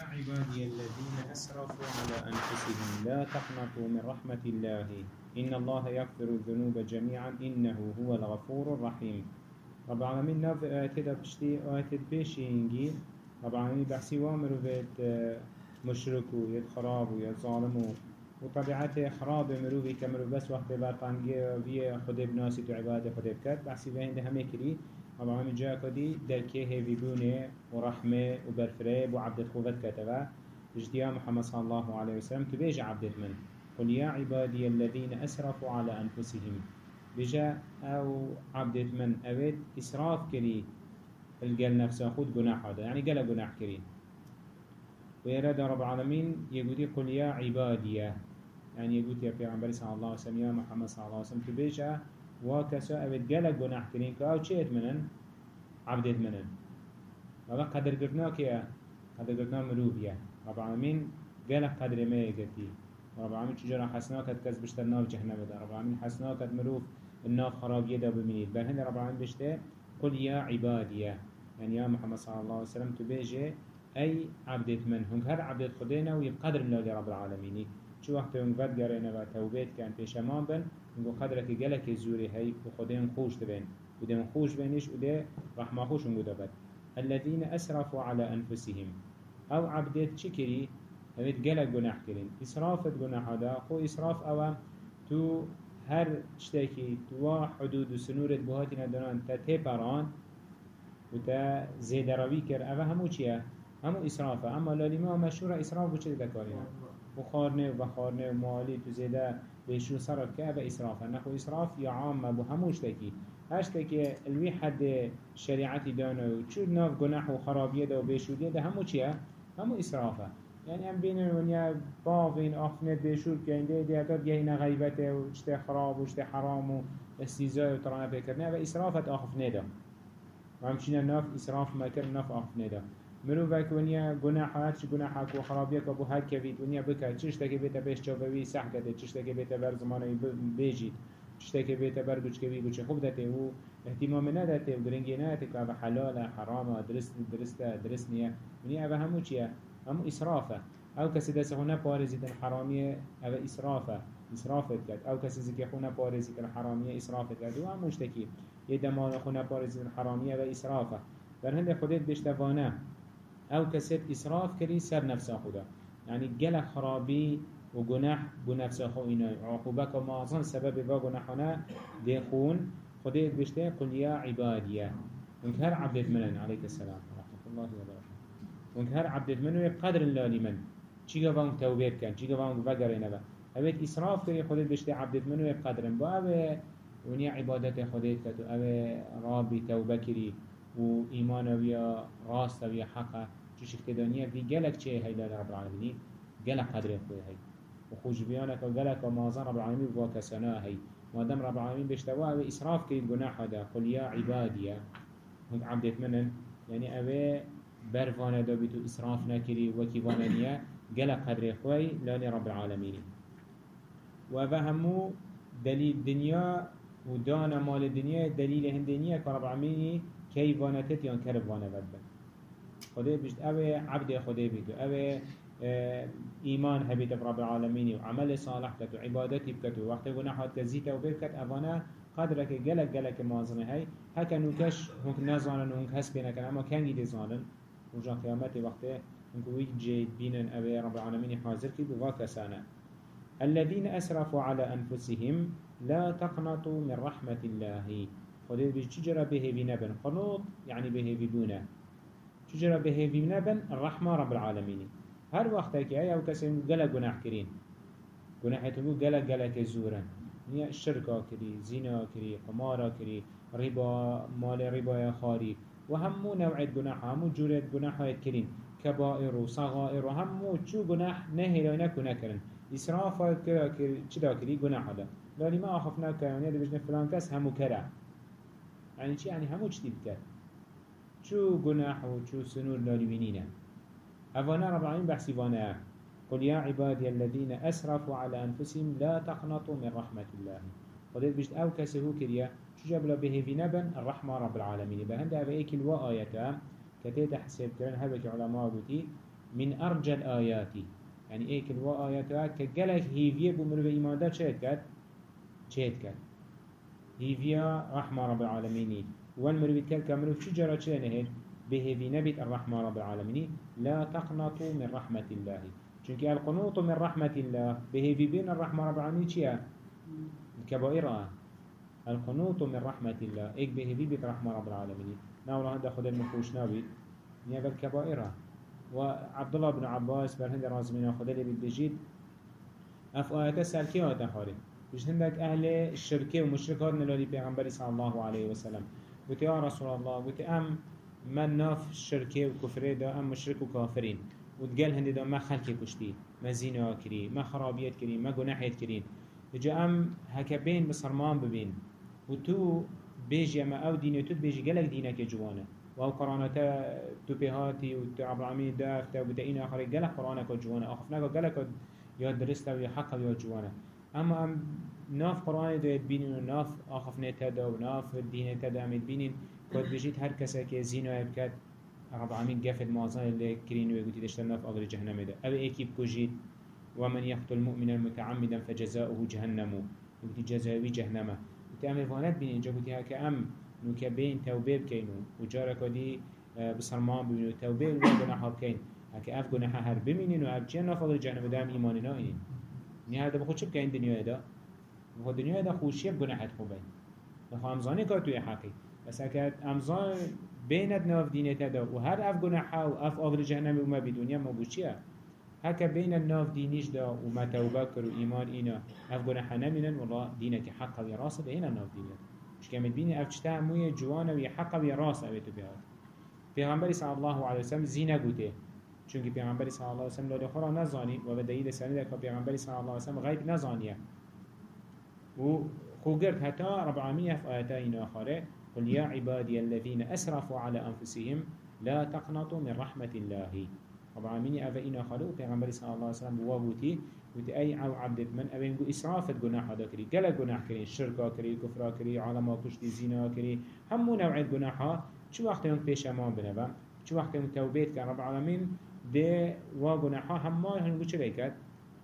عبادي الذين أسرفوا على أنفسهم لا تقنطوا من رحمة الله. إن الله يغفر الذنوب جميعا إنه هو الغفور الرحيم. رب العالمين نف آتدا بشتي آتد بيشينجي رب العالمين بحسي وامرو بيت مشركو يد خرابو يد ظالمو وطبيعته خراب مروفي كمرو بس وقت برطانجي في خده بناسي تو عبادة خده بكت بحسي بهند همه كري رب العالمين جاء كدي دركيه هيفي بونه ورحمة وبرفريب وعبدت خوفت كتبه اجتيا محمد صلى الله عليه وسلم تبيج عبدت من قل يا عبادي الذين أسرفوا على أنفسهم بجا أو عبدت من أبد إسراف كري الجل نفسه خود جناح هذا يعني جل جناح كري ويرد رب العالمين يقولي قل يا عبادي يعني يقول يا پیغمبر صلى الله عليه وسلم يا محمد صلى الله عليه وسلم تبيجا وكسا أبد جل جناح كرين كأو شيء منن؟ عبدت منن. وقت قدر قرنا كيا؟ قدر قرنا مروفيا رب العالمين جل قدر ما يقتي رب العالمين شجرة حسناك كز بشتر ناف جهنم ده. رب العالمين حسناك مروف الناف خراب يدا بمنيد بل هنا رب العالمين بشته قل يا عبادي يعني يا محمد صلى الله عليه وسلم تبيجي أي عبدت من. هم هر عبدت خدينا ويبقدر الله رب العالمين شو وقت هم قد قرينا وتوبيت كان بيشمان بن نقول قدرك جلك الزوري هاي وخدين خوش دبين ودين خوش بينش وده رحمة خوش نقول الذين أسرفوا على أنفسهم. أو عبدت شكري هبت جلك جناح كرين إسرافت جناح هذا خو إسراف أو تو هر شتاكي تو حدود وسنورة بهاتنا دونان تتبران وتا زيد روي كر أو همو چيه همو إسرافه أما لالما مشهور إسراف بچه دكارينا وخارنه وبخارنه ومالي تو زيده بيشو صرف كأبا إسرافه نخو إسراف يا عام بو همو اشتاكي هشتاكي الوي حد شريعتي دانو وچو ناف گناح وخرابيه ده وبيشوديه ده همو چيه همو إسرافه. يعني هم بين ونيا باوين أخنت بيشور كين ده ده هتاد جهينا غيبته وشته خراب وشته حرام واستيزاء وطرانه بكرنه و إسرافت أخفنه ده. وهمچين ناف إسراف ما كر ناف أخفنه ده. مروفك ونيا گناح هاتش گناحك وخرابيك وبو هاد كفيد ونيا بكا چشتك بيتا بيش چاوبوي سح كده بيتا بر زمانه بيجيد چشتك بيتا بر بچ كوي بچ خوب دته و اهتمام ندته و گرنگي ندته که اوه حلال حرام درست درست درست نيا ونيا اوه همو چيه همو إسرافه. أو کسی دست خونه پارزید حرامیه أو إسرافه. إسرافت کرد. أو کسی زکی خونه پارزید حرامیه إسرافت کرد. و هم مشتکی یه دمال خونه پارزید حرامیه و إسرافه. در خودت بشتوانه. أو كسب إسراف كري سر نفسه خدا يعني جل خرابي وجناح بنفسه خو إنا عقوبك معظم سبب با جناحنا ديخون خديت بشتي قل يا عبادية ونكهر عبدت منن عليك السلام ورحمة الله وبركاته ونكهر عبدت منه بقدر الله لمن چيغا وان توبيت كان چيغا وان با اوه إسراف كري خديت بشتي عبدت منه بقدر با. اوه ونيا عبادت خديت كتو اوه رابي توبة كري وإيمان ويا راست ويا حقه. چو شفتدانیه وی گلک چه هی لال رب العالمین؟ گلک قدر خوی هی. و خوش بیانک و گلک و مازن رب العالمین و کسانا هی. مادام رب العالمین بشتوا أو اسراف کرید گناح دا قل یا عبادیه. هم عبدت منن. يعني اوه برفانه دا بيتو اسراف نكري وكي وانانيا قلق قدر خوي لاني رب العالمين وفهمو دليل دنيا ودانا مال الدنيا دليل هندنيا كرب العالمين كي وانتت يان كرب وأنا بدبن خدای بجد اوه عبد خدای بیتو اوه ایمان هبیت رب العالمین و عمل صالح کتو عبادتی بکتو وقت گناحات کزیت و بکت اوانه قدرك جلك جلك مازنه هاي هكا نوكش هنك نزانن هنك هسبنا كان اما كان جدي زانن وجا قيامت وقته هنك ويك جيد بينن ابي رب العالمين حاضر كي بواك سانا الذين اسرفوا على انفسهم لا تقنطوا من رحمة الله. خذ بيجرى به بنبن قنوط يعني به ببونه چجرا بهيفي نبن الرحمة رب العالمين هر وقت كي اي أو كسي قلق گناح كرين گناح تقول قلق قلق زورا نيا الشركة كري زنا كري قمارة كري ربا مال ربا يا خاري وهمو نوعية گناح همو جورة گناح كرين كبائر وصغائر وهمو چو گناح نهي لنا كنا كرن إسراف كرا كري چدا كري گناح هذا لالي ما أخفنا كرانيا دي بجنا فلان كس همو كرا يعني چي يعني همو چتي بكر شو جناح وشو سنور لالمينينا أفانا رب العالمين بحسي فانا قل يا عبادي الذين أسرفوا على أنفسهم لا تقنطوا من رحمة الله. قلت بجد أو كسهو كريا شو له به في نبن الرحمة رب العالمين بهند أبا إيك آياتا كتيت حساب كرن هبك علماء قلتي من أرجى الآيات يعني كل آيات كجلك هيفيه بمرو إيمان ده شهد كد شهد كد هيفيا رحمة رب العالمين. والمرو بيتكل كمرو شو جرى شو نهد بهذي نبت الرحمة رب العالمين. لا تقنطوا من رحمة الله. چونك القنوط من رحمة الله بهذي بين الرحمة رب العالمين چيا؟ الكبائر القنوط من رحمة الله. إيك بهذي بيت رحمة رب العالمين. ناولا هنده خد المخوش ناوي. نيا بالكبائر وعبد الله بن عباس برهند رازمين خد اللي بيجيد اف آيات سالكي آيات هندك أهل الشركة ومشركات نلالي بيغنبري صلى الله عليه وسلم. قلت يا رسول الله قلت أم من ناف الشركة وكفره دا أم مشرك وكافرين. وتقال هندي دا ما خلق كشتي ما زينة كري ما خرابيات كري ما جناحيات كري. جا أم هكبين بصرمان ببين. وتو بيجي ما أو دينه تو بيجي قالك دينك جوانا وهو قرانتا تو بهاتي وتو عبرامي دافتا وبدأين آخر قالك قرآنك جوانا أخفناك قالك يا درستا ويا حقا ويا جوانا أما أم ناف قرآن دا بينين وناف آخفنا تدا وناف الدين تدا أمد بينين كود بجيت هر كسا كي زينو يبكت رب العالمين قفل اللي كرين ويقول تدشتل ناف أغر جهنم دا أو إيكي بكجيت ومن يقتل مؤمنا متعمدا فجزاؤه جهنم يقول جزاوي جهنم وتعمل فانات بين إنجا قلت هكا أم نوكا بين توبه بكينو وجارك دي بسرمان بينو توبه الوغناحا بكين هكا أف قناحا هر بمينين وأف جنة فضل جهنم دام إيماننا إنين نهاية دا بخود شو بكين دنيا دا؟ بخود دنيا دا خوشية بقناحات خوبين بخو أمزاني كاتوي حقي بس اگر امزان بينت ناف دينه دا و هر اف گناحا و اف آغر جهنم و ما بدونيا ما بوشيا هكا بين الناف دينيش دا وما توبه كر و ايمان اينا اف گناحا نمينن والله دينك حقا و راسه ده هنا ناف دينه مش كامل بيني اف چتا موية جوانا و حقا و راسه اويتو بهاد پیغمبری صلی الله علیه وسلم زینه گوته. چونکه پیغمبری صلی الله علیه وسلم لاله خورا نزانی و به دلیل سنده که پیغمبری صلی الله علیه وسلم غیب نزانیه. و خوگرد حتی رب العالمین اف آیتا این آخره قل يا عبادي الذين أسرفوا على أنفسهم لا تقنطوا من رحمة الله. طبعا مني أفا إنا خلو پیغمبر صلى الله عليه وسلم بوابوتي وتي أي عو عبدت من أبين قو إسرافت قناح هذا كري قلا قناح كري شركا كري كفرا كري عالما كشتي زنا كري همو نوعية قناحا شو وقت يوم بيش أمان بنبا شو وقت يوم توبيت كان رب ده وا قناحا هما هنقو چريكت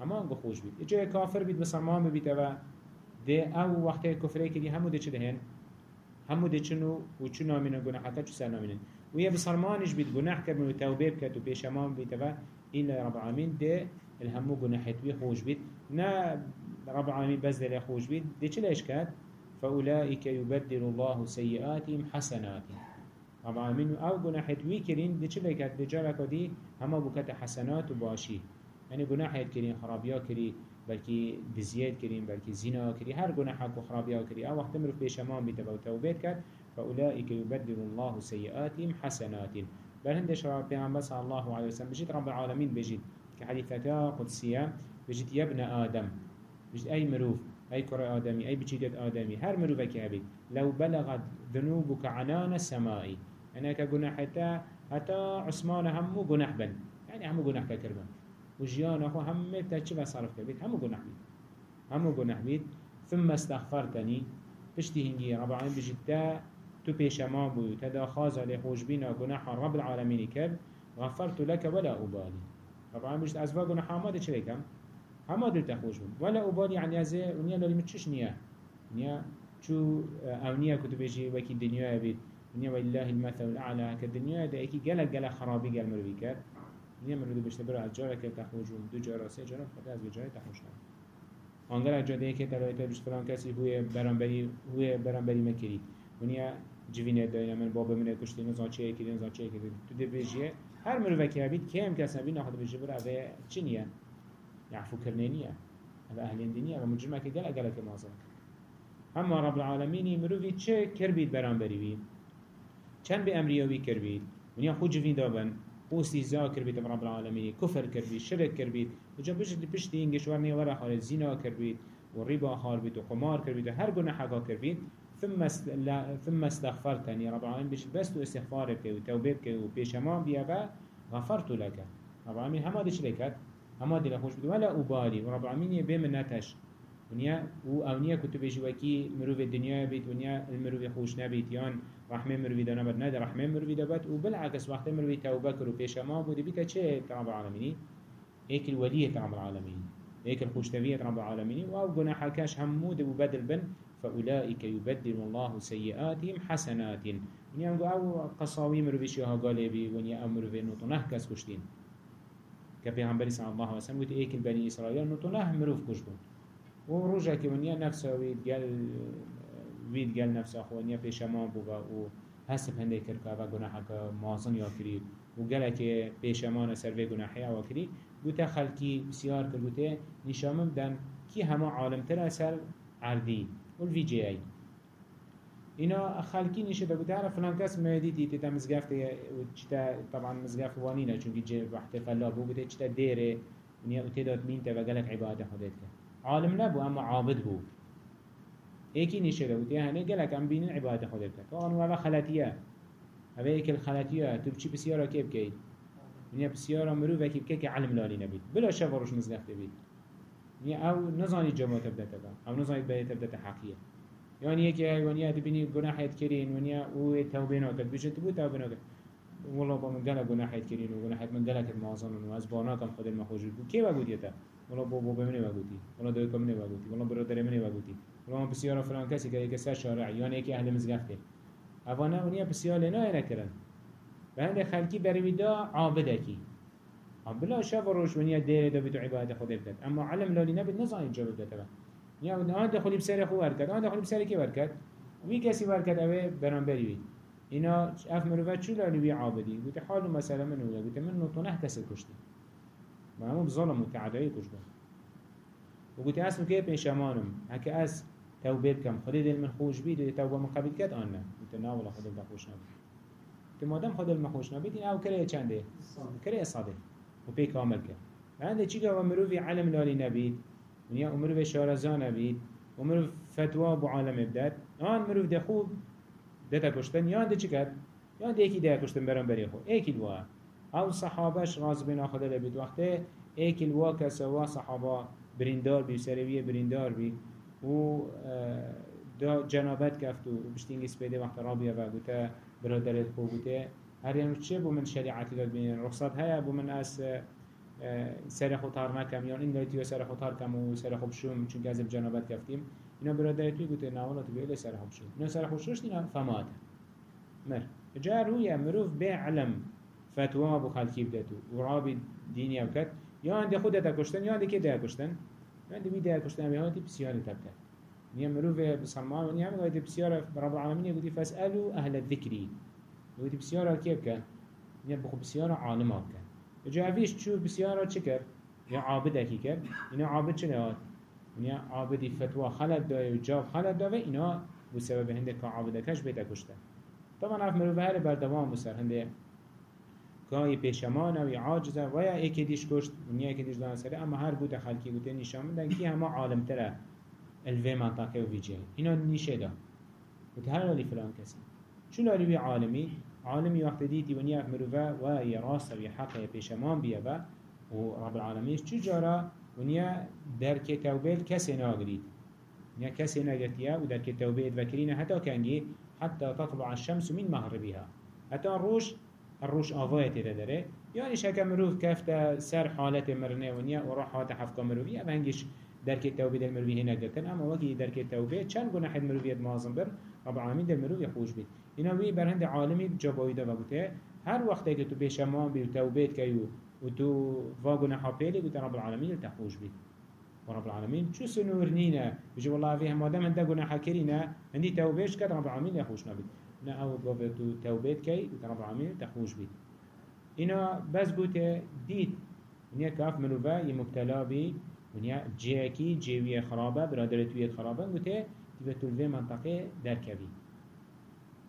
هما هنقو خوش بيت إجا كافر بيت بسرمان بيت ده أو وقت كفري كري همو ده چه دهن همو دي چنو و چو نامينن گناه حتى چو سر نامينن و يا بسرمانش بيت گناه كرن و توبه بكت و بيشمان بيتوا إلا رب العالمين ده الهمو گناحت بي خوش بيت نا رب العالمين بس ده خوش بيت ده چه ليش كات فأولئك يبدل الله سيئاتهم حسنات رب العالمين أو گناحت وي كرين ده چه ليكات ده جارك دي هما بكت حسنات و باشي. يعني گناحت كرين خرابيا كرين بلكي دزياد كريم بلكي زنا كري هر گناه حق وخرابيا كري. أو وقت مرو بيشمان بيتبا وتوبيت كر فأولئك يبدل الله سيئاتهم حسنات بل هند شراب پیغمبر صلى الله عليه وسلم بجد رب العالمين بجد كحديثة قدسية بجد يا ابن آدم. بجد أي مروف أي كرة آدمي أي بجيدة آدمي هر مروفك هبي لو بلغت ذنوبك عنان السماء. أنا كجناح حتى حتى عثمان همو جناح بن يعني همو جناح ككربن وجيان أخو هم تجيب صرف كبيت همو جناح بيت. همو جناح بيت. ثم استغفرتني. بشتي هنجي رب العالمين بجدا تو پیش ما بود تدا خاز علی خوش بینا گناه رب العالمین کرد غفرت لك ولا أبالي. رب العالمين بجد أزوا گناه ما ده چه کم همه دل تخوش بود ولا أبالي يعني أزي ونيا لولي متشش نيا. نيا شو أو نيا كتب يجي وكي بيت. نيا والله المثل الأعلى كالدنيا ده إكي جلق جلق خرابي جل مروي كر نيا من ردو بشته برا از جارة که تخوجون. دو جارة سه جارة خدا از جارة تخوش نم آنگر از جاده که تلایت بشت فلان کسی هوی برانبری هوی برانبری مکری. ونیا جوینه داینا من بابا من کشتی نزان چه کردی نزان چه کردی تو ده بیجیه هر مرو وکی هبید که هم کس نبید نخواد بیجی برا اوه چی نیه؟ یعفو کرنه نیه. اوه اهلین دینیه و مجرمه که گل اگل که مازن. اما رب العالمینی مروی چه کربید برانبری بید چند به امریوی کربید ونیا خود جوین دابن واستهزاء كربيت رب العالمين كفر كربيت شرك كربيت وجا بجد بشتي إنجش ورني ورا خالد زنا كربيت والربا خاربيت وقمار كربيت وهر قنا حقا كربيت ثم است... لا... ثم استغفرتني رب العالمين بش بس تو استغفار بك وتوبه بك وبيشمان بيا غفرت لك رب العالمين هما ديش لكت هما دي لخوش بدو ولا أبالي ورب العالمين يبي من نتش ونیا و اونیا کتو بیشی وکی مروف دنیا بید ونیا المروف خوش نبید یان رحمه مروفی دانا بد نده رحمه مروفی دابد و بالعکس وقت مروفی توبه کرو پیش ما بوده بیتا چه رب العالمینی؟ ایک الولیت رب العالمینی. رب العالمینی. و آو گناح کش همود و بدل بن فأولئك يبدل الله سيئاتهم حسنات ونیا آو قصاوی مروفی شیها گاله بی ونیا آو مروفی نطنه کشتین. که پیغمبری صلی الله علیه وسلم گوت ایک البنی اسرائیل نطنه مروف کشتون و روژه که ونیا نفسه وید گل وید گل نفسه خو ونیا پیشمان بوگا و هست هنده کرکا و گناح که مازن یا کری. و گله که پیشمان سر و گناحی أو کری گوته خلکی بسیار کرد گوته نشامم دن کی همه عالم تر اثر عردی و الوی جی ای. اینا خلکی نشه ده گوته فلان کس مدیدی تیتا مزگفت و چتا طبعا مزگفت وانینه چونکه جه وقت فلا بو گوته دیره ونیا أو تداد مين تا وگلک عبادت خودت کرد. عالم نبو اما عابد بو ایکی نشه ده گوته هنه گلک ام بینن عبادت خودت کرد طبعا و خلاتیه هذا ایک الخلاتیه تو بچی بسیارا که بکید ونیا بسیارا مرو وکی بکه که علم لالی نبید. بلا شفروش مزگفت بید. ونیا أو نزانی جماعت تبدأ تبا أو نزانی بده تبدأ حقیه. يعني يكي ونيا تبني جناح يتكرين ونيا و توبة ناكد بيش تبو توبة ناكد والله بمن قال جناح يتكرين وجناح من قال كد معظم وأز باناكم خد المخوج بو. كي وجود يتا بو بو بمني وجودي والله دوي كمني وجودي والله برادر مني وجودي والله ما بسيارة فلان كسي كذا كسر شارع يعني يكي أهل مزقفته أفانا ونيا بسيارة لنا هنا كرن بهند خلقي بريدا عابدكي عم بلا شاف روش ونيا دير دا بتو عبادة خد بدت أما علم لولي نبي نزاين جاب بدت یا آن دخولی بسر خو ورکد آن دخولی بسر کی ورکد وی کسی ورکد اوه برانبری وی اینا اف مروفت چو لالی وی عابدی گوته حال مثلا من ولا گوته من نطنه کسی کشتی ما همو بظلم و تعدایی کشتم و گوته أصلا که پیشمانم هکه از توبة کم خودی دل من خوش بید و توبة من قبیل کد آن نه گوته نا ولا خود دل خوش نبید که مادم خود دل خوش نبید این أو کره چنده کره صادق. و پی کامل کرد و هنده چی که مروفی علم لالی نبید ونیا عمر به شارزان بید عمر فتوا بو عالم بدد آن مروف ده خوب ده تکشتن یا ده چی کرد یا ده یکی ده کشتن برام بری خو. ایکی الوا او صحابش راز بین آخده لبید وقته ایکی الوا کسوا صحابا بریندار بی سرویه بریندار بی. و دا جنابت کفتو و بشتینگی سپیده وقت رابیه و گوته برادرت خوب گوته هر یعنی چه بو من شریعتی داد بین؟ رخصت هیا بو من از سر خطار نکم؟ یا این دایتی سر خطار کم و سر خوب شوم؟ چون که از جنابت کفتیم اینا برادر توی گوته نوالا تو بیله سر خوب شوم. اینا سر خوب شوشت اینا فمات مر. جا روی مروف به علم. فتوا بو خلکی بدتو و رابی دینی أو کد یا اند خودت کشتن یا اند که ده کشتن؟ یا اند بی ده کشتن یا اند بسیاری تبکر نیا مروف بسلمان و نیا مگوید بسیار رب العالمین گوتی فاسألو أهل الذکری گوتی بسیار کیب کن نیا بخو بسیار عالم کن جاویش چو بسیارا چه کرد؟ یا عابد اکی کرد. اینا عابد چه نهاد؟ اینا عابدی فتوا خلط دای و جاب خلط دای اینا بو سبب هنده که عابد کش بیتا کشته طبعا اف مروفه هر بردوام بسر هنده که پیشمان و عاجزه و یا ایکی دیش کشت و نیا ایکی دیش دانه سره اما هر بوده خلکی بوده نشان مندن که همه عالم تره الوی منطقه و ویجه. اینا نیشه دا. و هر لالی فلان کسی. چون لالی وی عالمی عالمي وقت ديتي ونيا مروفا وهي راسة وحقه بيشمان بيا ورب العالمين چو جارا؟ ونيا درك توبيل كسي ناغريد ونيا كسي ناغرتيا ودرك توبيل وكرين حتى كانجي حتى تطلع الشمس من مغربها حتى الروش الروش آفاية تدره يعني شكا مروف كفتا سر حالة مرنه ونيا وروح حالة حفظة مروفية بهنجيش درك التوبة دل مروفي هنا قلتن أما وكي درك التوبة چند گناه حد مروفية مازن بر رب العالمين دل مروفي خوش بيت اینا وی برهند عالمی جبایده و بوده. هر وقتی که تو پیش ما بی توبیت کیو و تو واگونه حاپیلی گوته رب العالمین تخوش بید. و رب العالمین چو سنور نینه؟ بجو والله فيه ما دام هنده گناه کرینه هندی توبیش کد رب العالمین خوش نبید. نه أو گفت تو توبیت کی گوته رب العالمین تخوش بید اینا بس گوته دید ونیا کاف مروفه یه مبتلا بی ونیا جیکی جیوی خرابة برادرتویت خرابة گوته دیوه تلوه منطقة درکوی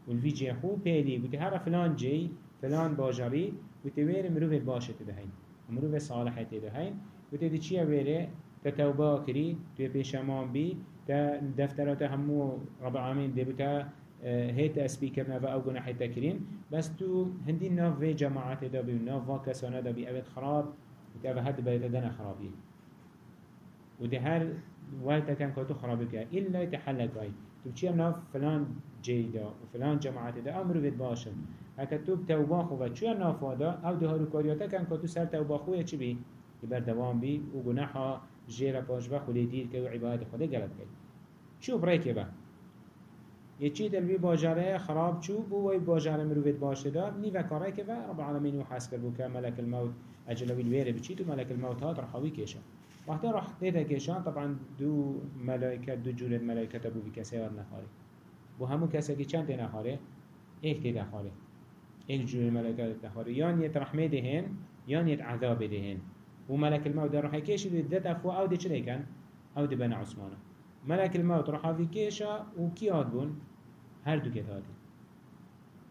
والفي جيخو بيلي قلت هر فلان جي فلان باجري قلت وير مروف باشة تدهين مروف صالحة تدهين قلت دي چيه ويره تتوبا كري تو بيشمان بي تا دفترات همو رب العالمين دي هيت اسبي كرنا و أو گناح تكرين بس تو هندي ناف في جماعات دا بي ناف و كسانا دا بي اوت خراب اوه هد بيت دنا خرابي وده هر وقت كان كتو خراب بك إلا يتحلق هاي تو بچي ناف فلان جيدا وفلان جماعت ده أمر بيت باشن. هكا تو توبا خوبا چو ناف أو ده هارو كارياتا كان كتو سر توبا خويا چي بي يبر دوام بي وگناحا جيرا دير كي وعبادة خودي قلب كي شو بريكي با یکی دلوی باجره خراب چو بو وی باجره مروید باشه دار نی و کاره که و رب العالمین و حسب بو که ملک الموت اجلوی الویره بچی و ملک الموت ها رحاوی کشن. وقتا راح دیتا کشن طبعا دو ملائکت دو جور ملائکه بو بی کسی ور نخاره بو همو کسی که چند نخاره ایک دیتا خاره. ایک جور ملائکه نخاره یا نیت رحمه دهن یا نیت عذاب دهن. و ملک الموت راح کشید دت افو او دی او دی بنا عثمانه ملك الموت روحی کشا و کی آد بون؟ هر دو کت هاتین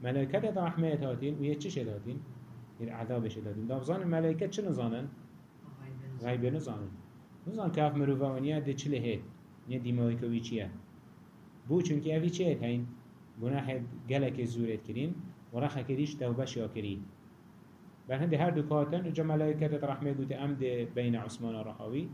ملائکت رحمه هاتین و یه چی شد هاتین یه عذاب شد هاتین دافزان ملائکت چه نزانن؟ غیبه نزانن. نزان که اف مروفانیه ده چله هید نیه دیمایی که وی چیه بو چونکه اوی چیه هین گناه گلک زورت کرین و رخه کریش توبه شیا کرین. بل هنده هر دو کاتن و ملائکت رحمه گوته امد بین عثمان و رحاوی.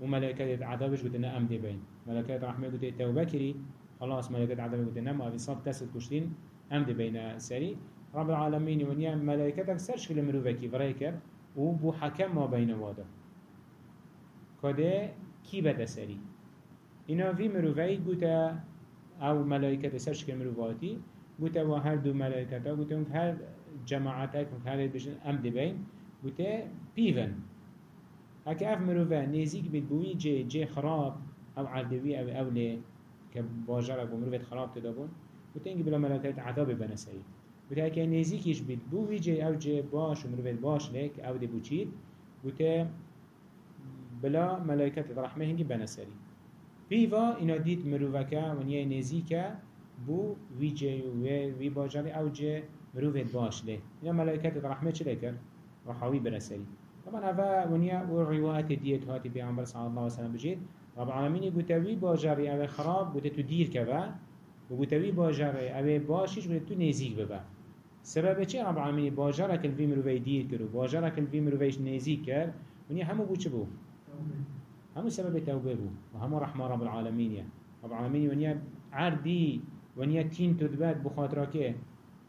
و ملائکت عذابش گوته نه امد بین ملائکت رحمة گوته توبة کری خلاص ملائكة عذاب نه ما في صاب تسد كشتين امد بين سري. رب العالمين ونيا ملائكتك سرش كل مروفكي فريكر وبو حكم ما بين واده کده کی بده سری اینا وی مروفی گوتا أو ملائکت سرش که مروفاتی گوتا و هر دو ملائکت ها گوتا هر جماعت ها که هر بشن ام دبین گوتا پیون. هەکە اف مرۆڤە نێزیک بێت بووی خراب جێ خراپ او اولی ئەو ئەو لێ کە باژارە خراب مرۆڤێت خراپ بلا مەلاکەت عذاب بەنەسەری وتاکە نێزیکیش بیت بووی جێ او جي باش و مرۆڤێت باش لێک بوچید و تا بلا مەلاکەت ڕحمە هنگی بەنەسەری پیوا اینا دیت مرۆڤەکە ونیە نێزیکە بو وی جی و وی باجاری او جي مروفت باش له اینا ملائکت رحمه چه کرد؟ رحاوی طبعا هذا ونیا و روایت دیت هاتی پیامبر صلی الله علیه وسلم بجید. رب العالمین گوتوی باجری أو خراب گوته تو دیر که و گوتوی باجری أو باشیش گوته تو نزیک ببا سبب چه رب العالمین باجرک الوی مروفی دیر کرد و باجرک الوی مروفیش نزیک کرد. ونیا همو بو چه بو؟ همو سبب توبه بو وهمو رحمة رب العالمين يا رب العالمين ونيا عردي ونيا تين تدبات بخاطرك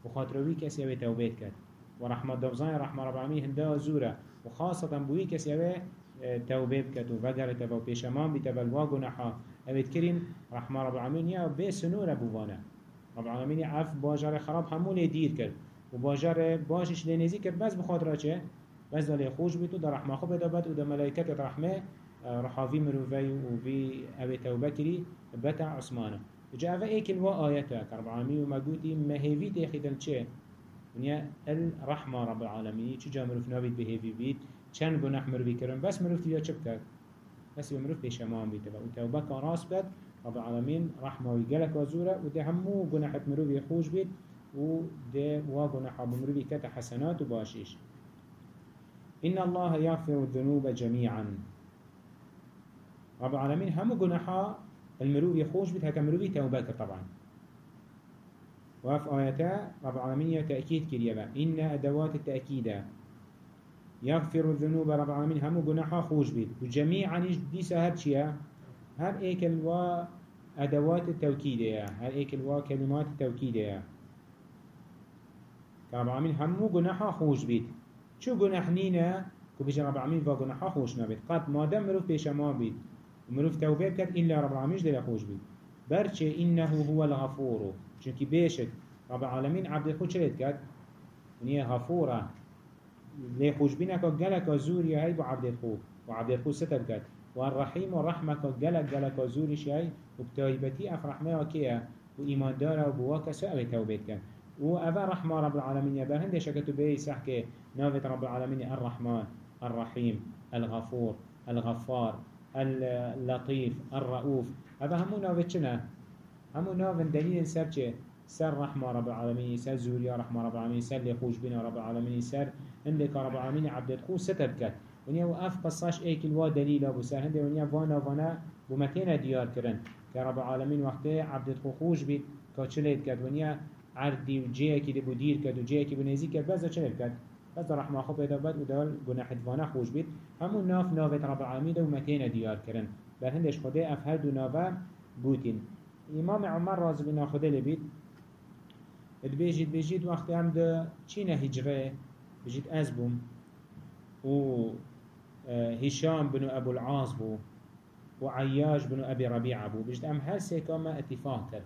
بخاطروي كسي يوي توبه كد ورحمة دفزان رحمة رب العالمين هنده زورة وخاصة بوي كسي يوي آه، توبه بكت وفقر تبا بيشمان بتبا الواقو نحا اوید کرین رحمة رب العالمين يا بي سنور بوانا رب العالمين عف باجر خراب همون دیر کرد. و باجر باشش لنزی کرد. بس بخاطره چه؟ بس دل خوش بیتو در رحمه خوب دابد و در ملائکت رحمه رحافي مروفي وفي أبي توبة كري بتع عثمانة. جاء أفا إيك الوا آياته كرب العالمين وما قوتي مهيفي تيخي دل چه؟ ونيا الرحمة رب العالمين چو جا مروف نابيت بهيفي بيت چند گناح مروفي كرن بس مروف تبيا چه بكر بس مروف بيشمان بيت وتوبة كان راس بد رب العالمين رحمة ويقلك وزورة وده همو گناحت مروفي خوش بيت وده وا گناح مروفي كتا حسنات وباشيش إن الله يغفر الذنوب جميعا رب العالمين همو جناحا المروي خوش بيت هكا مروي توباك طبعا. وف آياتا رب العالمين تأكيد كريبا. إن أدوات التأكيد يغفر الذنوب رب العالمين همو جناحا خوش بيت. وجميعا دي سهر شيا هر ايك الوا أدوات التوكيد هر ايك الوا كلمات التوكيد رب العالمين همو جناحا خوش بيت. شو جناح نينا كو رب العالمين فا جناحا خوش نبيت قد ما دم مروف بيش ما بيت ومروف توبه إلا رب العالمين دل خوش بي برچه إنه هو الغفور. چونكي بيشت رب العالمين عبد خود شريت كت ونيه غفورة ليه خوش بينك قلق زوري هاي بعبد خو. وعبد خو ستر كت والرحيم والرحمة قلق قلق زوري شاي وبتايبتي أفرحمه وكيه وإيمان داره وبواك سؤال توبه كت وأفا رحمة رب العالمين يبا هنده شكتو بي سحكي نافت رب العالمين الرحمن الرحيم الغفور الغفار اللطيف الرؤوف. هذا همو ناوه چنا همو ناوه دليل سر چه سر رحمة رب العالمين سر زوريا رحمة رب العالمين سر لخوش بنا رب العالمين سر عندك رب العالمين عبدت خو ستر كت ونيا وقف قصاش ايك الوا دليل ابو سر هنده ونيا فانا فانا بمتين ديار كرن كرب العالمين وقته عبدت خو خوش بيت كاتشليت كت ونيا عردي وجيه كده بدير كت وجيه كده بنزيك كت بس چلت كت بس رحمة خو پیدا بد و دال گناه حدوانا خوش بید همون ناف نافت رب العالمین دو متین دیار کرن بر هندش خدا اف هر دو ناوه بوتين إمام عمر راز بنا خدا لبید. بيجيد بيجيد وقت هم ده چينه هجره بيجيد أزبوم و آه، هشام بن أبو العاص بو. وعياش بن أبي ربيعة بو. بيجيد أم هر سيكا ما اتفاق کرد.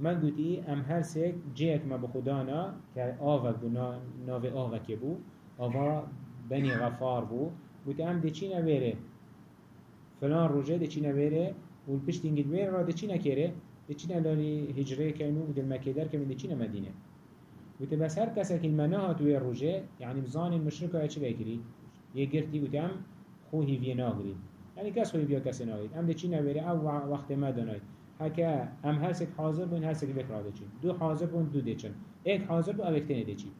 ما قلتي أم هر سيك جيك ما بخدانا كآوة بو ناوي آوة كبو آوة بني غفار بو. قلت أم دي چينه بيره فلان روجه دي چينه بيره و پشت اینگید وی را دچی نکره دچی نلالی هجره کنو و دل مکه در کمین دچی مدینه و تی بس هر کسی که المناها توي روژه یعنی يعني بزان المشرک ها چی بکری؟ یه گرتی و تم خوهی وی ناگری. یعنی کس خوهی بیا کسی ناگری. ام دچی او وقت ما دناي هكا ام هر حاضر بون هر سک بکرا دچی دو حاضر بون دو دچن ایک حاضر بون اوکتنه دچی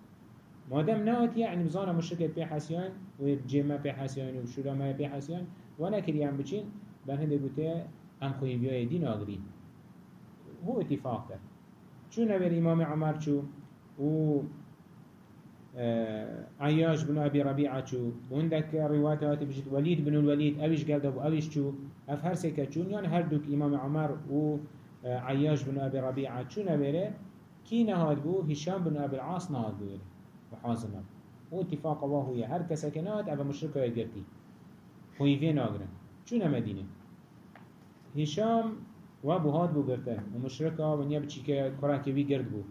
مادام نهات يعني یعنی بزانا مشركة بي حسيان وجيمة بي حسيان وشولا ما بي حسيان وانا كريان بچين بان هنده ام خوی بیای دین آگرید هو اتفاق کرد. شو نبر امام عمر شو و آه، عياش بن أبي ربيعة شو وعندك روايات هاتي بجد وليد بن الوليد أبيش قال أبو أبيش شو أفهر سيكا شو يعني هردوك إمام عمر و آه، عياش بن أبي ربيعة شو نبره كي نهاد بو؟ هشام بن أبي العاص نهاد بو وحازم و اتفاق الله هي هر كسا كنات أبا مشركة يقرتي هو يفين آقرن شو نمدينه هشام و بو هاد بو گرته. و مشرکا و نیا بچی که کرا که وی گرد بو.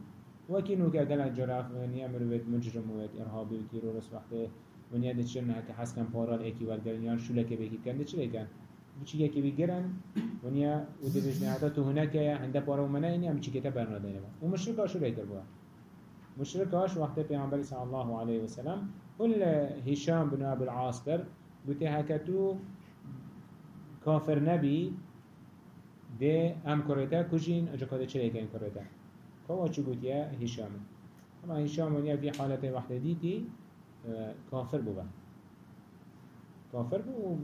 و کی نو که گل جراف و نیا مروت مجرم و ارهابی و تیرورس وقت و نیا دچن نه که حس کم پارال اکی ور گرن شوله که بگی کنده چه کن بچی که وی گرن و نیا و دبش نه تو هناك هنده پارا و منه اینی هم چی که تبرنا دینه و مشرکا شو لیتر بو مشرکاش وقت پیامبر صلی الله علیه و سلم كل هشام بن ابو العاص بر بوته هکتو کافر ده ام کرده de ancoreta kujin acakada çeleyde ancoreta. Kava çubutiye Hişam'ın. Ama Hişam'ın yaki halete حالت kafir دیتی کافر بو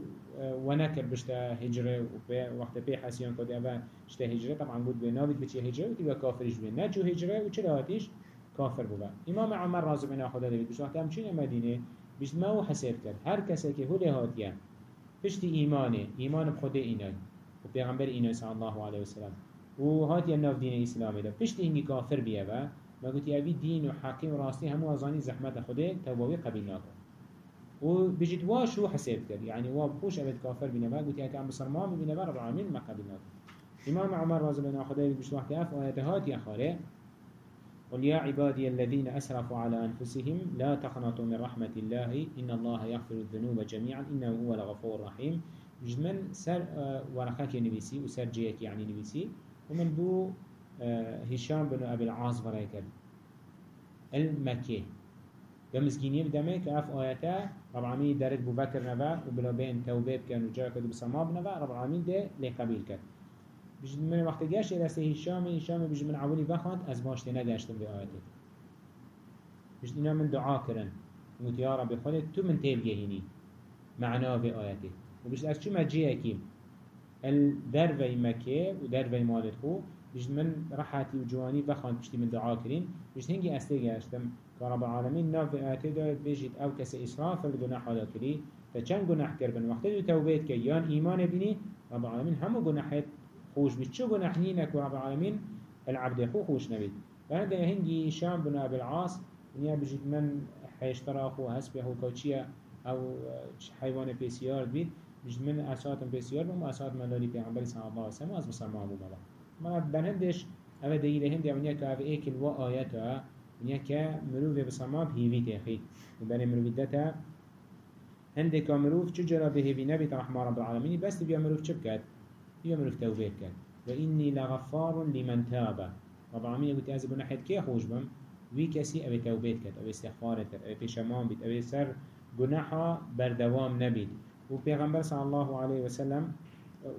و نکر بشته هجره و به وقت پی حسیان کده و شته هجره طبعا بود به ناوید بچی هجره و دیگه کافرش بود نجو هجره و چه لاتیش کافر بود امام عمر رازو بنا خدا دوید بشه وقتی همچین مدینه بشت ما و حساب کرد. هر کسی که هله هاتیه پشت ایمانه ایمان خود اینای و پیغمبر اینو صلی الله علیه وسلم و هاتی ناف دین اسلامی دا پشت اینگی کافر بیه و ما گوتی اوی دین و حقی و راستی همو ازانی زحمت خوده توباوی قبیل ناکن. و بجد واش هو حساب کرد. يعني وا بخوش أبد كافر بينا ما قلت يا كان بصرمان بينا رب العالمين ما قبلنا إمام عمر رضي الله عنه بيش وقت أف آياتهات يا خالي قل يا عبادي الذين أسرفوا على أنفسهم لا تقنطوا من رحمة الله إن الله يغفر الذنوب جميعا إنه هو الغفور الرحيم جد سر آه، ورقك نبيسي وسر جيك يعني نبيسي ومن بو هشام بن أبي العاص وريكل المكي بمسكيني بدمي كأف آياتا رب العالمين دارت بو بكر نبا وبلا بين توبيب كان وجاء كده بسما بنبا رب العالمين ده لقبيل كان بجد من وقت جاش إلى سي هشام هشام بجد من عولي بخوات از باش تنجاشتم بآياتي بجد من دعا كرن ومتيا رب خودت تو من تلقيهني معناه بآياتي وبيش از چو مجيه كيم الدروي مكة ودروي مالت خو بيش من راحتي وجواني بخان بشتي من دعا كرين هنجي استيجي اشتم كرب العالمين ناف آتي دايت بيجيت أو كس إسراف الجناح هذا كري فچند جناح كربن وقت دو توبيت كيان إيمان بني رب العالمين همو جناحات خوش بيت شو جناح نينك ورب العالمين العبد خو خوش نبيت فهذا هنجي شام بن أبي العاص بيجيت من حيشترا خو هسبه كوتشيا أو حيوان بيسيار بيت مش من اسات بسیار بوم اسات ملالی پیامبری صلی الله علیه و سلم از مسلمان بوم بابا ما بنهندش اوه دلیل هندی اونیا که اوه ایکل و آیتا اونیا که مروف بسلمان هیوی تخی و بین مروف دتا هندی که مروف چجرا به هیوی نبی رحمه رب العالمین بس بیا مروف چه بکد؟ بیا مروف توبه بکد و اینی لغفار لمن تاب. رب العالمین يقول تازي بنحيد كي خوش بم؟ وي كسي أبي توبيت كت أبي استغفارت أبي بيشمان بيت أبي سر جناحا بردوام نبيت و پیغمبر صلی الله علیه و سلم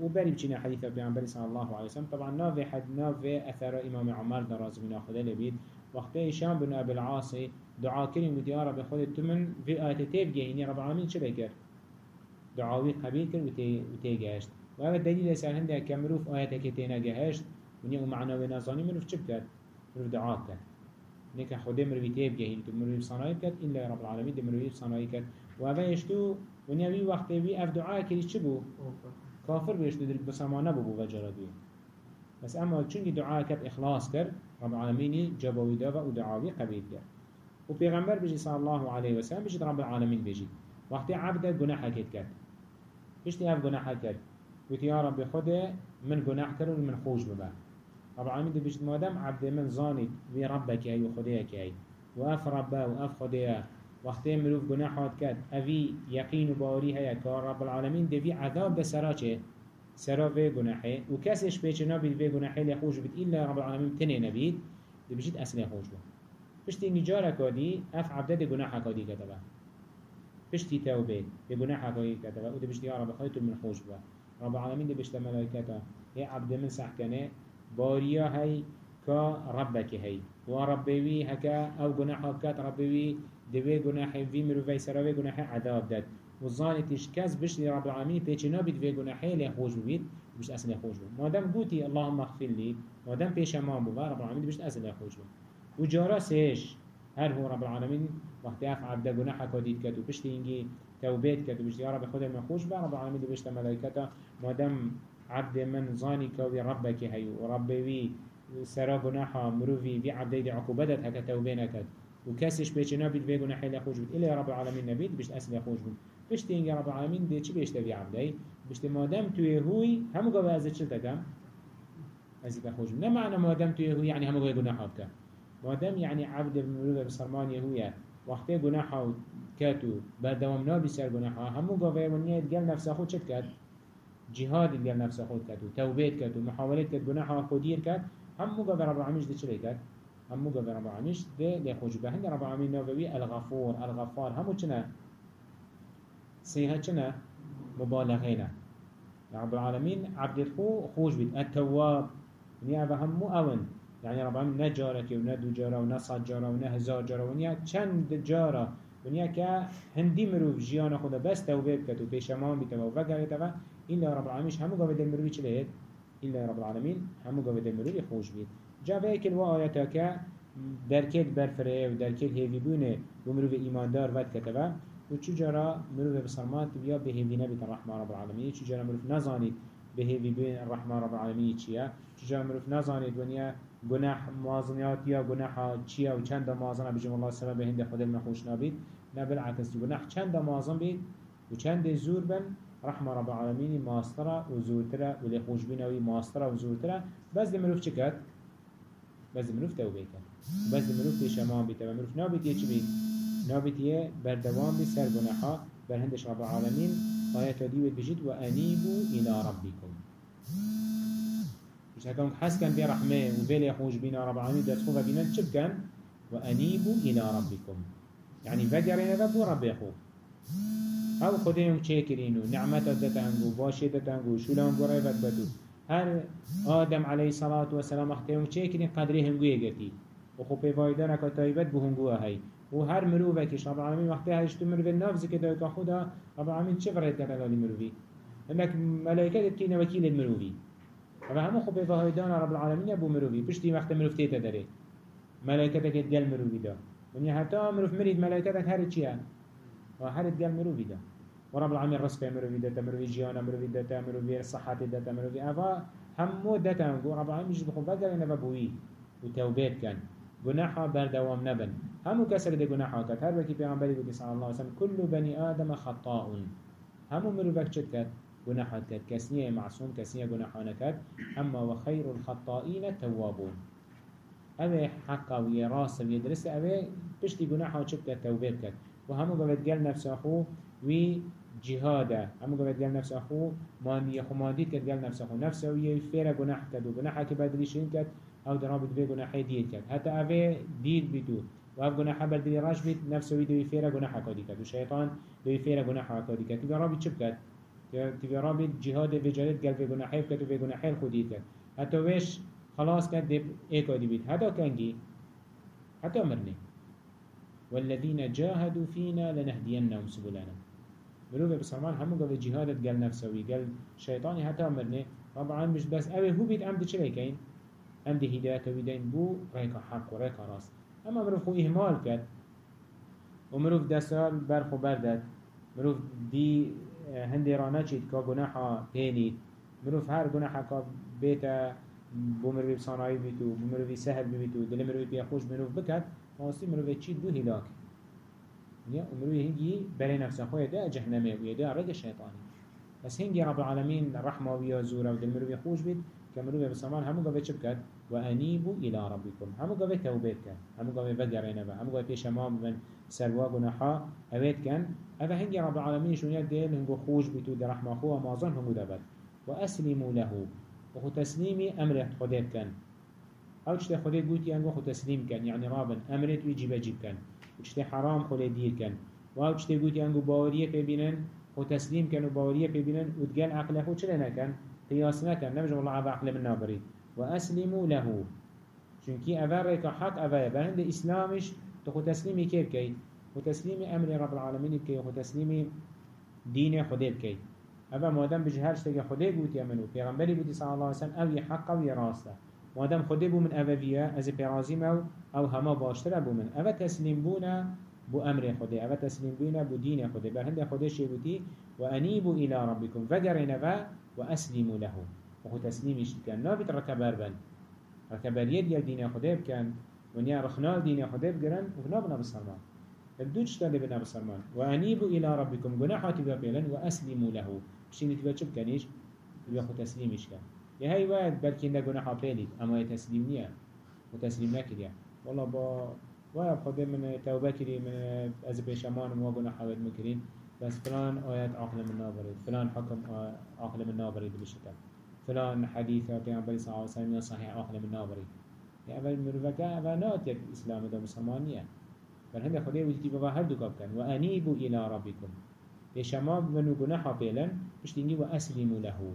و بری بچینه حدیث پیغمبر صلی الله علیه و سلم طبعا ناوی حد ناوی أثر إمام عمر در راز من خدا لبید وقتی شام بن أبي العاص دعا کریم و دیارا به خود تو من في آیت تیب گهینی رب العالمین چه بکر؟ دعاوی قبیل کرد و تی گهشت و اول دلیل سر هنده که مروف آیت که تی نگهشت و نیا معنا و نازانی مروف چه بکرد؟ مروف دعا کرد. نك خده مروي تيب جهين تو مروي صنايب كت إلا رب العالمين دي مروي صنايب كت و اوه اشتو ونیا وی وقت وی اف دعا کری چه بو؟ كافر بيش تدرك بسامان نبو بو وجرادوه بس اما چونكي دعاء كب اخلاص كر رب العالمين جابوي دابا ودعاوي قبيل كر وبيغمبر بيجي صلى الله عليه وسلم بيجي رب العالمين بيجي وقت عبد جناح كت كر بيشتي هف جناح كر وتي يا رب خده من جناح كر ومن خوش ببا رب العالمين دي بيجي مادام عبد من زاني في ربك هي وخديك هي وأف ربه وأف خديه وقتی مروف گناحات کرد. اوی یقین و باوری هیا که رب العالمین دوی عذاب ده سرا چه؟ سرا وی گناحه و کسیش پیچ نبید وی گناحه لخوش بید. ایلا رب العالمین تنه نبید. ده بجید اصل خوش بود پشتی نجاره کادی اف عبده ده گناحه کادی کتبه پشتی توبه ده گناحه کادی کتبه و ده بجید یا رب خواهی من خوش بود رب العالمین ده بشت ملائکتا. هی عبد من سحکنه باریا هی که ربك هی. و ربوی هکا أو گناحات کات ربوی دوی گناه وی مروفی سراوی گناه عذاب داد. و ظانتش کس بش رب العالمین پیچ نابید وی گناه لی خوش بید بش اصل خوش بید مادم گوتی اللهم اغفر لی مادم پیش أمان بود رب العالمین بش اصل خوش بید و جارا سیش هر هو رب العالمین وقتی اف عبد گناه کدید کد و پشت اینگی توبیت کد و بش یا رب خود من خوش بید رب العالمین بش ملائکتا مادم عبد من ظانی کوی ربك هی و ربوی سرا گناحا مروفی وی عبدی دی عقوبتت هکا توبه نکد و کسیش پیچ نبید وی گناحی لخوش بید ایلی رب العالمین نبید بشت اصل خوش بید بشت اینگه رب العالمین دی چی بیشتر وی عبدی بشت مادم توی هوی همو گوه از چل تکم از ایتا خوش بید نه معنی مادم توی هوی یعنی همو گوه گناحات که. مادم یعنی عبد مروف بسرمان یهویه وقتی گناحا کتو بعد دوام نابی سر گناحا همو گوه ونیه دگل نفس خود چد کد جهاد دگل نفس خود کد و توبیت کد و محاولت کد گناحا خودیر کد همو گوه رب العالمین دی چلی کد همو قبل رب العالمين ده لخوش به هند رب العالمين نووي الغفور. الغفار همو چنه؟ سيها چنه؟ مبالغينه رب العالمين عبد الخو خوش بيت التواب. أبا همو أون. يعني رب العالمين نجارك وندو جارة ونصد جارة ونهزار جارة ونيا چند جارة ونيا كا هندي مروف جيانا خدا بس توبه بكت و بيشمان بيتوا وفقر يتوا إلا رب العالمين همو قبل دل مروفي چلهت إلا رب العالمين همو قبل دل مروفي خوش بيت جاوه کل و آیتا که درکت برفره و درکت هیوی بونه و مروف ایماندار ود کتبه و چجارا مروف بسرمات بیا به هیوی نبیت الرحمن رب العالمین چجارا مروف نزانید به هیوی بین الرحمن رب العالمین چیه چجارا مروف نزانید ونیا گناه موازنیات یا گناه چیه و چند موازنه بجم الله سبب هند خود المخوش نبید نه بالعکس گناه چند موازن بید و چند زور بن رحمة رب العالمين ماسترا وزورترا ولخوش بينوي ماسترا وزورترا بس دي مروف چكت بس مروف توبه کن بس مروف پیشمان بیت و مروف نابیت یه چی بید نابیت یه بردوام بی سر گناحا بر هندش رب العالمین. آیت دیوید بجید و انیبو إلى ربکم مش هكذا حس كان بي رحمه وبيلي خوش بينا رب العالمين دات خوفا بينا تشب كان وأنيبوا إلى ربكم يعني فجرين ربو رب يخو أو خدهم تشكرينو نعمة دتانجو باشي دتانجو شلون قريبت بدو هر آدم عليه الصلاة والسلام اختیام چه کنی قدری هنگوی گرتی و خب پیوایدان که تایبت به هنگوه هی و هر مروفه کش. رب العالمین وقتی هرش تو مروفه نفذ که دای که خدا رب العالمین چه فرید کرد لالی مروفی انك ملائكة تكين وكيل المروفي فهم خب پیوایدان رب العالمین ابو مروفی پشتی وقت مروف تیتا داره. ملائكة تكين مروفی دا. ونیا حتی مروف مرید ملائكة هر چیه؟ و هر دل مروفی دا. ورب العالمين رزق مروي داتا مروي جيانا مروي داتا مروي صحة داتا مروي أفا همو داتا رب العالمين يجب خب فقر إنه بوي وتوبيت كان جناحا بردوام نبن همو كسر دي جناحا كات هر وكي پیغمبري بودي صلى الله عليه وسلم كل بني آدم خطاء همو مروي بكشت كات جناحا كات كسنية معصوم كسنية جناحا نكات أما وخير الخطائين التوابون أبي حقا ويراس ويدرس أبي بشتي جناحا وشت كات توبيت كات وهمو قال نفسه وي جهاده. همو قبل قال نفس أخو ماني أخو ماديت كد قال نفس أخو. نفسه ويه فيرا جناح كد وجناح كبدري شين كد أو درابط في جناح ديت كد حتى أبي ديت بيتو وأب جناح بدري راش بيت نفسه ويدو فيرا جناح كدي كد وشيطان دو فيرا جناح كدي كد تبي رابط شب كد تبي رابط جهاد في جلد قال في جناح كد وفي جناح الخديت كد حتى ويش خلاص كد دب إيه كدي بيت هذا كانجي حتى أمرني والذين جاهدوا فينا لنهدينهم سبلنا. مروف بسلمان همو قبل جهادت قال نفسوي قال شيطاني حتى مرنه. طبعا مش بس اوه هو بيت عمد چلي كين عمد هدايته ويدين بو ريكا حق وريكا راس اما مروف خو اهمال كد ومروف دستال برخو بردد مروف دي هندي رانا چید که گناحا هینید مروف هر گناحا که بیتا بو مروی بصانایی بیتو بو مروی سهل بیتو دل مروی بیا خوش مروف بکد واسي مروی چید بو هلاک. یا مروی هنگی برای نفس خوی ده جهنمه و ده رد شیطانی. بس هنگی رب العالمین رحمه و یا زوره و دل مروی خوش بید که مروی بسامان همو قوه چه بکد و انیبو إلى ربکم. همو قوه توبیت کن همو قوه وگرینه با همو قوه پیش ما ببن سروا گناحا اوید کن. اوه هنگی رب العالمین شونیت دل هنگو خوش بیتو در رحمه خو و مازان هنگو دبد و اسلمو له. وخو تسليمي أمره خده بكن أو تشتي خده قوتي أنو خو تسليم كن يعني رابن أمره ويجيب أجيب كن وشت حرام خلی دیر کن. و او چته گوت انگو باوریه ببینن و تسلیم کن و باوری ببینن و عقل خود چه نکن؟ قیاس نکن. نمیشه والله عبا عقل من نابری. و اسلمو له. چونکی او رکا حق اوه برند اسلامش تو خود تسلیمی که بکی؟ و امر رب العالمین کی، خو تسلیم دین خود بکی. اما مادم بجهرش تگه خود گوتی امنو. پیغمبری بودی صلی اللہ علیہ وسلم او حق و راسته مادم خدا بو من اوویه از پیرازیم أو أو همه باشتره بو من. أو تسلیم بونه بو أمر خدا أو تسلیم بونه بو دین خدا به هند خدا شی بودی و انیبو إلى ربکم وگرین و و اسلیمو له و خود تسلیمش کن نابید رکبر بن رکبر ید یا دین خدا بکن و نیا رخنال دین خدا بگرن و نابنا بسرمان الدوش تاني بنا بسرمان وأنيبوا إلى ربكم جناحات بقيلا وأسلموا له بشين تبقى شو بكنيش تبقى خو تسليمش كان يا هاي واد بلكي إنه جناح بيلي أما يتسليم نيا وتسليم نكريا والله با ويا خدي من توبة كري من از بيشمان مو جناح واد مكرين بس فلان آيات عقل من نابرد فلان حكم عقل من نابرد بشكل فلان حديث بيعمل صلى الله عليه وسلم صحيح عقل من نابرد يعني أول مروفكا أول نات الإسلام ده مسلمانية بل هنده خدای ویدی بابا هر دو کن. و انیبو إلى ربکم. بشما بنو گناحا پیلن پشتینگی و اسلیمو لهو.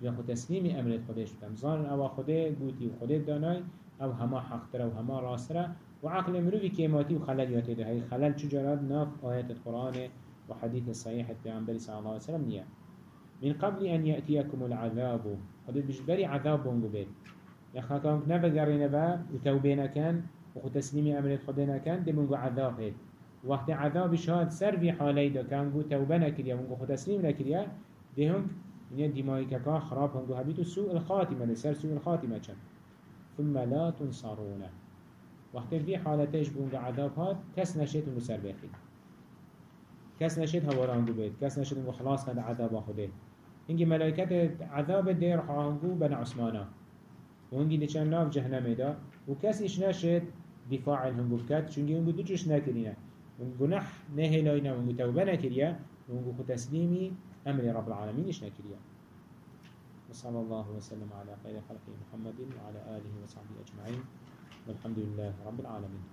یا خود تسلیم امرت خودش بکن زان أو خدای گوتی و خدای دانای أو هما حق تر و هما راست تر. و عقل مروی کیماتی و خلل یاتی ده خلل چجارات ناف آیت القرآن و حدیث صحیح پیغمبر صلی الله علیه وسلم نیه. من قبل أن يأتيكم العذاب. قد بجبري عذاب بونغو بيت يا خاكم نبغرين با كان وخو تسليم أمر خدنا كان منغو عذاب هيد وقت عذاب شاد سر في حالي دا كان غو توبة نكريا منغو خو تسليم نكريا دي من دماغي كاكا خراب هنغو هبيتو سوء الخاتمة سر سوء الخاتمة چن ثم لا تنصرون. وقت في حالتش بونغو عذاب هاد كس نشيت منغو سر بيخي كس نشيت هورانغو بيت كس نشيت منغو خلاص كان عذاب خده هنگي ملائكة عذاب دير حاهنغو بن عثمانا. وهنگي دي چند ناف جهنم دا وكس إيش نشيت دفاع عنهم بكات چونكي هنگو دو چوش نكرينا هنگو نح نهلاينا هنگو توبة نكريا هنگو تسليمي أمر رب العالمين إيش نكريا وصلى الله وسلم على خير خلقه محمد وعلى آله وصحبه أجمعين. والحمد لله رب العالمين.